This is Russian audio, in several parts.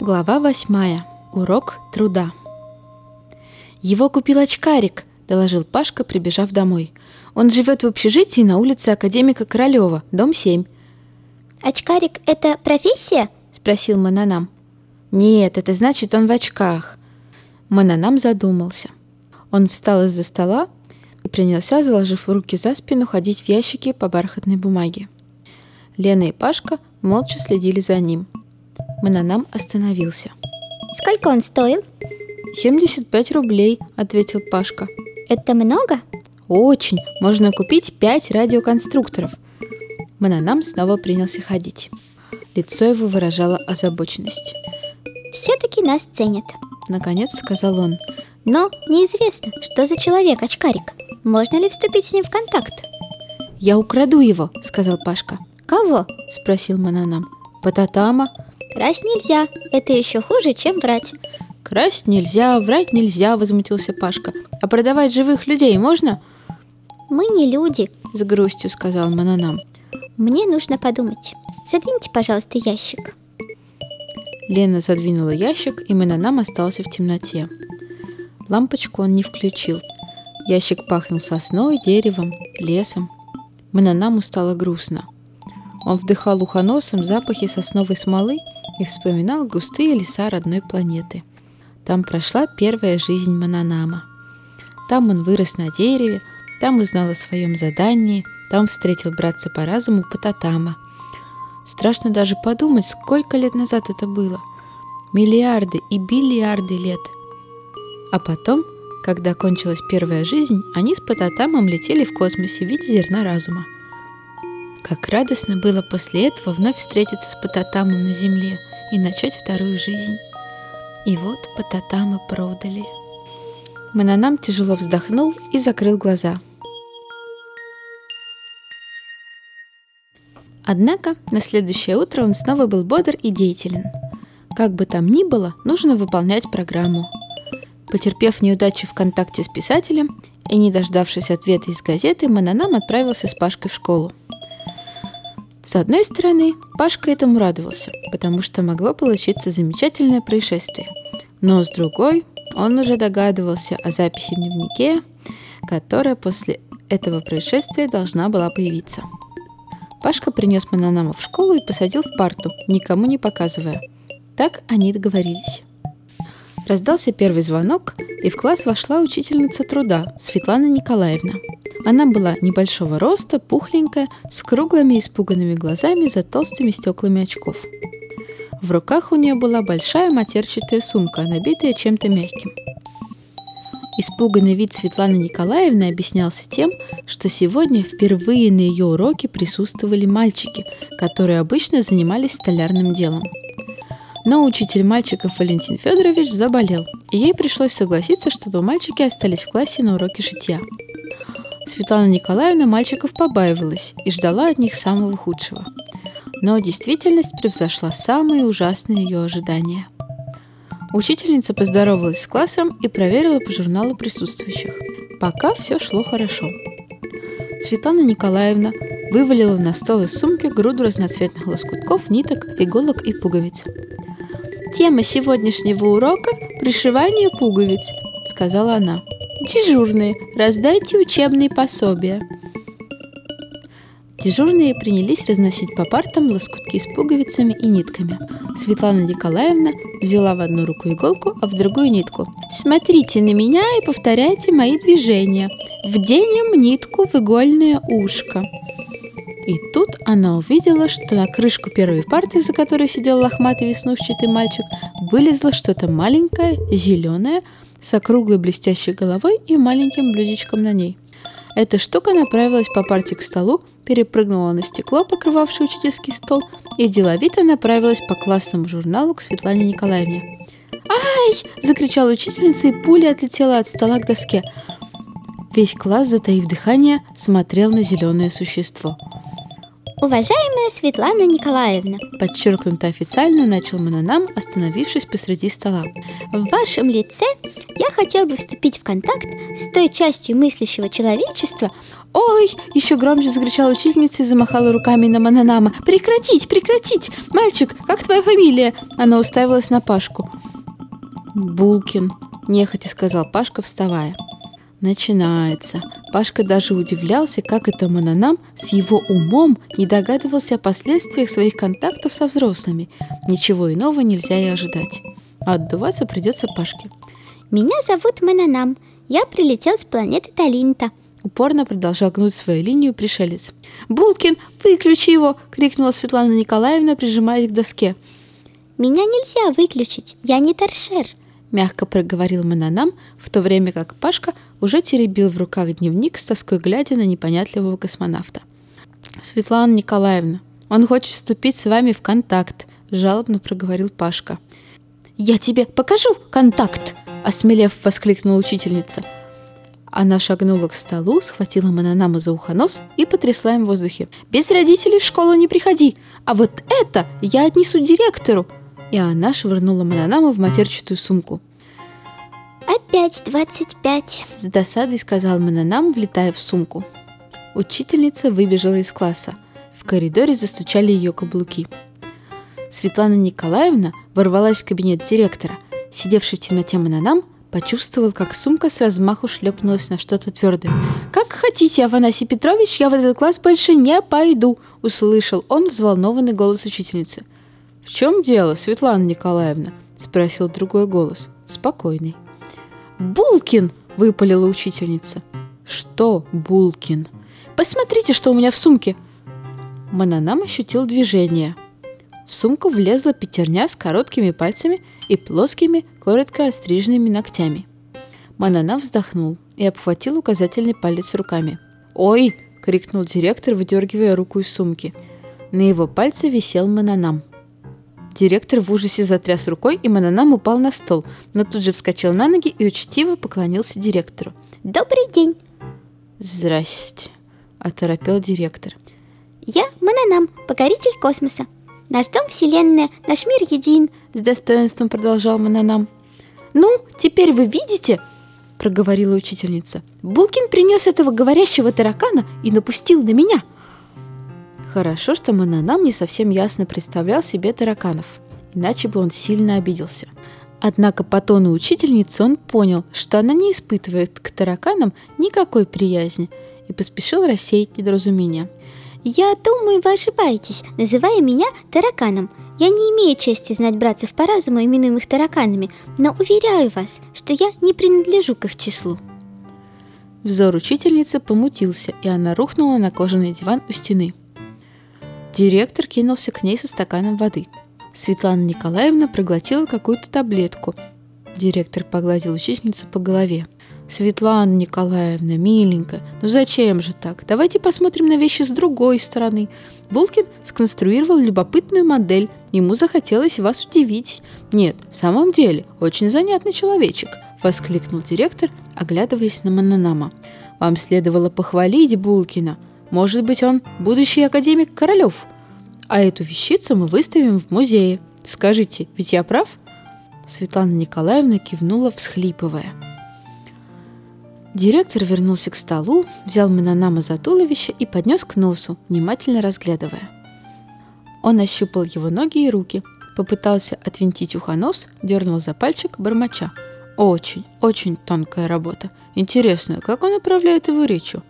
Глава восьмая. Урок труда. Его купил очкарик, доложил Пашка, прибежав домой. Он живет в общежитии на улице Академика Королева, дом 7. Очкарик – это профессия? Спросил Мананам. Нет, это значит, он в очках. Мананам задумался. Он встал из-за стола и принялся, заложив руки за спину, ходить в ящики по бархатной бумаге. Лена и Пашка молча следили за ним – Мананам остановился. Сколько он стоил? 75 рублей, ответил Пашка. Это много? Очень. Можно купить 5 радиоконструкторов. Мананам снова принялся ходить. Лицо его выражало озабоченность. Все-таки нас ценят. Наконец сказал он. Но неизвестно, что за человек очкарик. Можно ли вступить с ним в контакт? Я украду его, сказал Пашка. Кого? Спросил Мананам. Пататама. Красть нельзя, это еще хуже, чем врать. Красть нельзя, врать нельзя, возмутился Пашка. А продавать живых людей можно? Мы не люди, с грустью сказал Мананам. Мне нужно подумать. Задвиньте, пожалуйста, ящик. Лена задвинула ящик, и Мананам остался в темноте. Лампочку он не включил. Ящик пахнул сосной, деревом, лесом. Мананаму стало грустно. Он вдыхал ухоносом запахи сосновой смолы и вспоминал густые леса родной планеты. Там прошла первая жизнь Мананама. Там он вырос на дереве, там узнал о своем задании, там встретил братца по разуму Пататама. Страшно даже подумать, сколько лет назад это было. Миллиарды и биллиарды лет. А потом, когда кончилась первая жизнь, они с Пататамом летели в космосе в виде зерна разума. Как радостно было после этого вновь встретиться с Пататамом на Земле – и начать вторую жизнь. И вот Пататама продали. Мананам тяжело вздохнул и закрыл глаза. Однако на следующее утро он снова был бодр и деятелен. Как бы там ни было, нужно выполнять программу. Потерпев неудачу в контакте с писателем и не дождавшись ответа из газеты, Мананам отправился с Пашкой в школу. С одной стороны, Пашка этому радовался, потому что могло получиться замечательное происшествие. Но с другой, он уже догадывался о записи в дневнике, которая после этого происшествия должна была появиться. Пашка принес Мананама в школу и посадил в парту, никому не показывая. Так они договорились. Раздался первый звонок, и в класс вошла учительница труда Светлана Николаевна – она была небольшого роста, пухленькая, с круглыми испуганными глазами за толстыми стеклами очков. В руках у нее была большая матерчатая сумка, набитая чем-то мягким. Испуганный вид Светланы Николаевны объяснялся тем, что сегодня впервые на ее уроке присутствовали мальчики, которые обычно занимались столярным делом. Но учитель мальчиков Валентин Федорович заболел, и ей пришлось согласиться, чтобы мальчики остались в классе на уроке шитья. Светлана Николаевна мальчиков побаивалась и ждала от них самого худшего. Но действительность превзошла самые ужасные ее ожидания. Учительница поздоровалась с классом и проверила по журналу присутствующих. Пока все шло хорошо. Светлана Николаевна вывалила на стол из сумки груду разноцветных лоскутков, ниток, иголок и пуговиц. «Тема сегодняшнего урока – пришивание пуговиц», – сказала она. Дежурные, раздайте учебные пособия. Дежурные принялись разносить по партам лоскутки с пуговицами и нитками. Светлана Николаевна взяла в одну руку иголку, а в другую нитку. «Смотрите на меня и повторяйте мои движения. Вденем нитку в игольное ушко». И тут она увидела, что на крышку первой парты, за которой сидел лохматый веснушчатый мальчик, вылезло что-то маленькое, зеленое, с округлой блестящей головой и маленьким блюдечком на ней. Эта штука направилась по парте к столу, перепрыгнула на стекло, покрывавшее учительский стол, и деловито направилась по классному журналу к Светлане Николаевне. «Ай!» – закричала учительница, и пуля отлетела от стола к доске. Весь класс, затаив дыхание, смотрел на зеленое существо – Уважаемая Светлана Николаевна, подчеркнуто официально начал Мананам, остановившись посреди стола. В вашем лице я хотел бы вступить в контакт с той частью мыслящего человечества, «Ой!» – еще громче закричала учительница и замахала руками на Мананама. «Прекратить! Прекратить! Мальчик, как твоя фамилия?» Она уставилась на Пашку. «Булкин», – нехотя сказал Пашка, вставая. Начинается. Пашка даже удивлялся, как это Мананам с его умом не догадывался о последствиях своих контактов со взрослыми. Ничего иного нельзя и ожидать. А отдуваться придется Пашке. Меня зовут Мананам. Я прилетел с планеты Талинта. Упорно продолжал гнуть свою линию пришелец. «Булкин, выключи его!» — крикнула Светлана Николаевна, прижимаясь к доске. «Меня нельзя выключить, я не торшер!» — мягко проговорил Мананам, в то время как Пашка уже теребил в руках дневник с тоской глядя на непонятливого космонавта. «Светлана Николаевна, он хочет вступить с вами в контакт», — жалобно проговорил Пашка. «Я тебе покажу контакт!» — осмелев воскликнула учительница — она шагнула к столу, схватила Мананама за ухонос и потрясла им в воздухе. «Без родителей в школу не приходи! А вот это я отнесу директору!» И она швырнула Мананама в матерчатую сумку. «Опять двадцать пять!» С досадой сказал Мананам, влетая в сумку. Учительница выбежала из класса. В коридоре застучали ее каблуки. Светлана Николаевна ворвалась в кабинет директора. Сидевший в темноте Мананам Почувствовал, как сумка с размаху шлепнулась на что-то твердое. «Как хотите, Афанасий Петрович, я в этот класс больше не пойду!» Услышал он взволнованный голос учительницы. «В чем дело, Светлана Николаевна?» Спросил другой голос, спокойный. «Булкин!» – выпалила учительница. «Что Булкин?» «Посмотрите, что у меня в сумке!» Мананам ощутил движение – в сумку влезла пятерня с короткими пальцами и плоскими, коротко остриженными ногтями. Манана вздохнул и обхватил указательный палец руками. «Ой!» — крикнул директор, выдергивая руку из сумки. На его пальце висел Мананам. Директор в ужасе затряс рукой, и Мананам упал на стол, но тут же вскочил на ноги и учтиво поклонился директору. «Добрый день!» «Здрасте!» – оторопел директор. «Я Мананам, покоритель космоса. Наш дом – Вселенная, наш мир един», – с достоинством продолжал Мананам. «Ну, теперь вы видите?» – проговорила учительница. «Булкин принес этого говорящего таракана и напустил на меня». Хорошо, что Мананам не совсем ясно представлял себе тараканов, иначе бы он сильно обиделся. Однако по тону учительницы он понял, что она не испытывает к тараканам никакой приязни и поспешил рассеять недоразумение – «Я думаю, вы ошибаетесь, называя меня тараканом. Я не имею чести знать братцев по разуму, именуемых тараканами, но уверяю вас, что я не принадлежу к их числу». Взор учительницы помутился, и она рухнула на кожаный диван у стены. Директор кинулся к ней со стаканом воды. Светлана Николаевна проглотила какую-то таблетку. Директор погладил учительницу по голове. Светлана Николаевна, миленькая, ну зачем же так? Давайте посмотрим на вещи с другой стороны. Булкин сконструировал любопытную модель. Ему захотелось вас удивить. Нет, в самом деле, очень занятный человечек, воскликнул директор, оглядываясь на Мананама. Вам следовало похвалить Булкина. Может быть, он будущий академик Королев. А эту вещицу мы выставим в музее. Скажите, ведь я прав? Светлана Николаевна кивнула, всхлипывая. Директор вернулся к столу, взял Минанама за туловище и поднес к носу, внимательно разглядывая. Он ощупал его ноги и руки, попытался отвинтить ухонос, дернул за пальчик, бормоча. Очень, очень тонкая работа. Интересно, как он управляет его речью?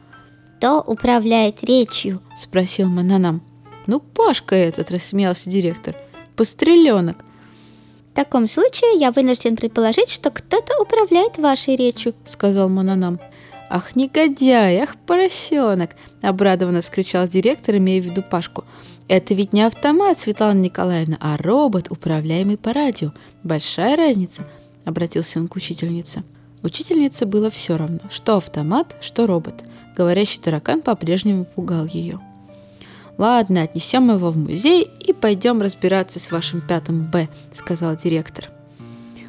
«Кто управляет речью?» – спросил Мананам. «Ну, Пашка этот», – рассмеялся директор. «Постреленок. В таком случае я вынужден предположить, что кто-то управляет вашей речью, сказал Мононам. «Ах, негодяй, ах, поросенок!» – обрадованно вскричал директор, имея в виду Пашку. «Это ведь не автомат, Светлана Николаевна, а робот, управляемый по радио. Большая разница!» – обратился он к учительнице. Учительнице было все равно, что автомат, что робот. Говорящий таракан по-прежнему пугал ее. «Ладно, отнесем его в музей и пойдем разбираться с вашим пятым Б», — сказал директор.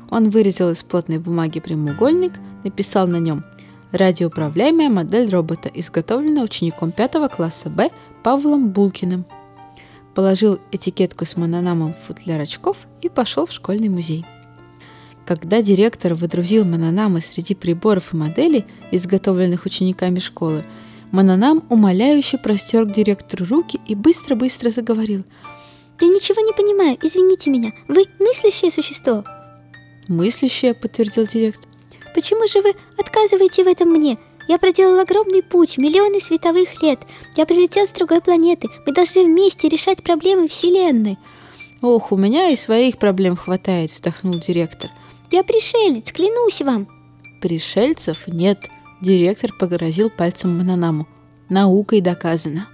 Он вырезал из плотной бумаги прямоугольник, написал на нем «Радиоуправляемая модель робота, изготовлена учеником пятого класса Б Павлом Булкиным». Положил этикетку с мононамом в футляр очков и пошел в школьный музей. Когда директор выдрузил мононамы среди приборов и моделей, изготовленных учениками школы, Мананам умоляюще простер к директору руки и быстро-быстро заговорил. Я ничего не понимаю, извините меня. Вы мыслящее существо? Мыслящее, подтвердил директор. Почему же вы отказываете в этом мне? Я проделал огромный путь, миллионы световых лет. Я прилетел с другой планеты. Мы должны вместе решать проблемы Вселенной. Ох, у меня и своих проблем хватает, вздохнул директор. Я пришелец, клянусь вам. Пришельцев нет, директор погрозил пальцем Мананаму. Наукой доказано.